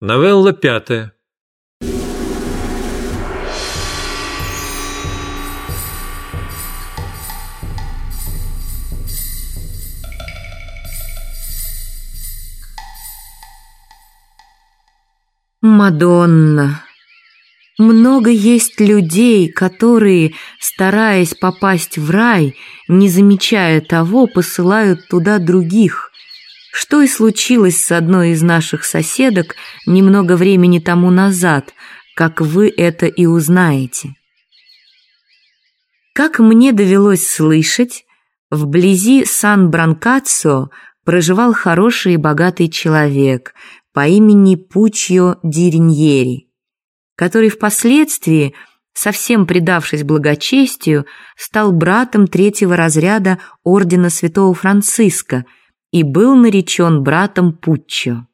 Новелла пятая. Мадонна. Много есть людей, которые, стараясь попасть в рай, не замечая того, посылают туда других. Что и случилось с одной из наших соседок немного времени тому назад, как вы это и узнаете. Как мне довелось слышать, вблизи Сан-Бранкацо проживал хороший и богатый человек – по имени Пучьо Дириньери, который впоследствии, совсем предавшись благочестию, стал братом третьего разряда ордена святого Франциска и был наречен братом Пуччо.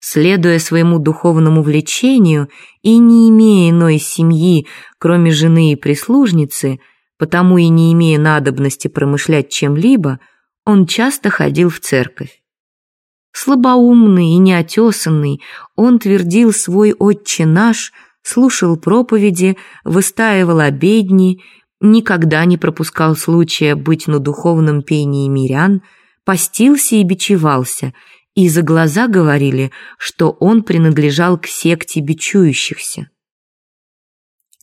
Следуя своему духовному влечению и не имея иной семьи, кроме жены и прислужницы, потому и не имея надобности промышлять чем-либо, он часто ходил в церковь. Слабоумный и неотесанный, он твердил свой «Отче наш», слушал проповеди, выстаивал обедни, никогда не пропускал случая быть на духовном пении мирян, постился и бичевался, и за глаза говорили, что он принадлежал к секте бичующихся.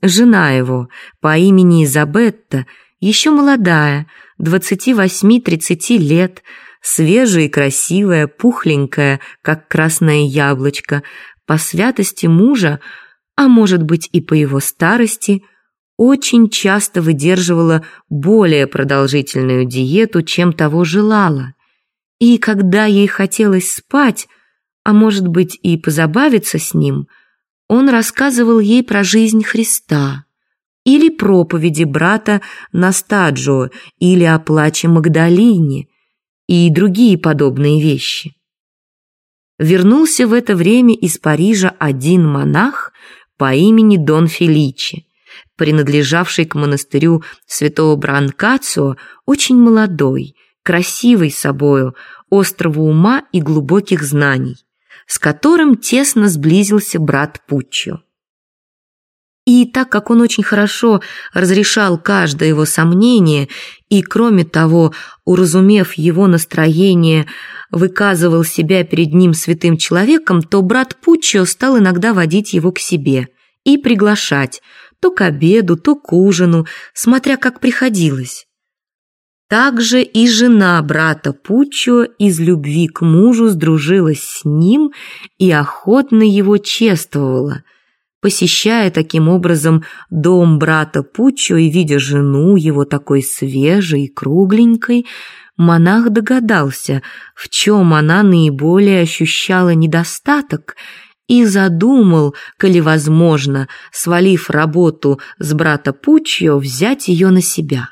Жена его по имени Изабетта, еще молодая, 28-30 лет, свежая и красивая, пухленькая, как красное яблочко, по святости мужа, а может быть и по его старости, очень часто выдерживала более продолжительную диету, чем того желала. И когда ей хотелось спать, а может быть и позабавиться с ним, он рассказывал ей про жизнь Христа или проповеди брата Настаджо или о плаче Магдалине, и другие подобные вещи. Вернулся в это время из Парижа один монах по имени Дон Феличи, принадлежавший к монастырю святого Бранкацио, очень молодой, красивый собою, острого ума и глубоких знаний, с которым тесно сблизился брат Пуччо. И так как он очень хорошо разрешал каждое его сомнение и, кроме того, уразумев его настроение, выказывал себя перед ним святым человеком, то брат Пуччо стал иногда водить его к себе и приглашать то к обеду, то к ужину, смотря как приходилось. Также и жена брата Пуччо из любви к мужу сдружилась с ним и охотно его чествовала – Посещая таким образом дом брата Пуччо и видя жену его такой свежей и кругленькой, монах догадался, в чем она наиболее ощущала недостаток, и задумал, коли возможно, свалив работу с брата Пуччо, взять ее на себя.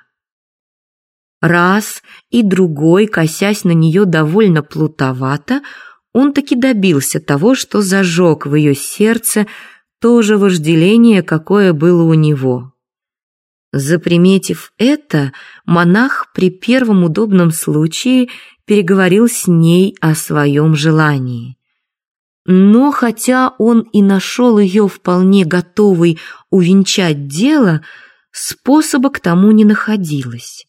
Раз и другой, косясь на нее довольно плутовато, он таки добился того, что зажег в ее сердце то же вожделение, какое было у него. Заприметив это, монах при первом удобном случае переговорил с ней о своем желании. Но хотя он и нашел ее вполне готовой увенчать дело, способа к тому не находилось,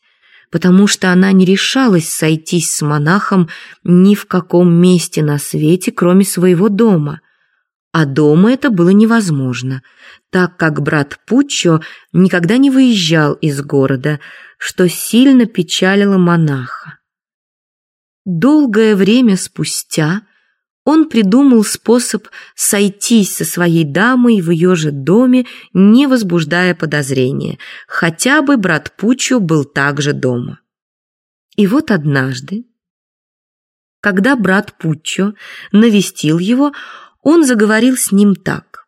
потому что она не решалась сойтись с монахом ни в каком месте на свете, кроме своего дома – а дома это было невозможно, так как брат Пуччо никогда не выезжал из города, что сильно печалило монаха. Долгое время спустя он придумал способ сойтись со своей дамой в ее же доме, не возбуждая подозрения, хотя бы брат Пуччо был также дома. И вот однажды, когда брат Пуччо навестил его, он заговорил с ним так.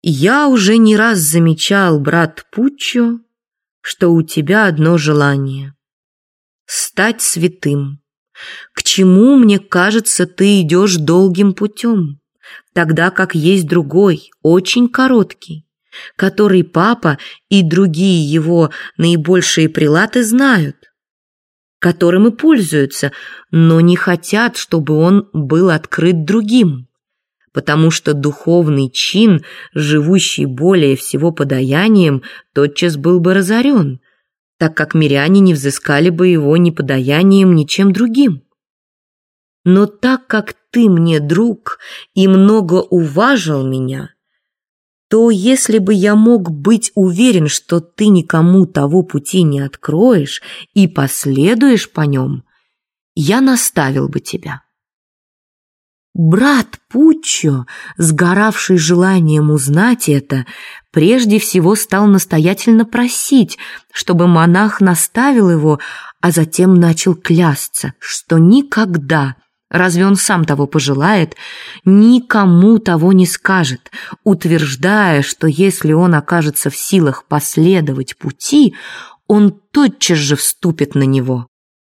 «Я уже не раз замечал, брат Пуччо, что у тебя одно желание — стать святым. К чему, мне кажется, ты идешь долгим путем, тогда как есть другой, очень короткий, который папа и другие его наибольшие прилаты знают. которым и пользуются, но не хотят, чтобы он был открыт другим. Потому что духовный чин, живущий более всего подаянием, тотчас был бы разорен, так как миряне не взыскали бы его ни подаянием, ни чем другим. Но так как ты мне друг и много уважил меня, то если бы я мог быть уверен, что ты никому того пути не откроешь и последуешь по нем, я наставил бы тебя. Брат Пуччо, сгоравший желанием узнать это, прежде всего стал настоятельно просить, чтобы монах наставил его, а затем начал клясться, что никогда Разве он сам того пожелает? Никому того не скажет, утверждая, что если он окажется в силах последовать пути, он тотчас же вступит на него.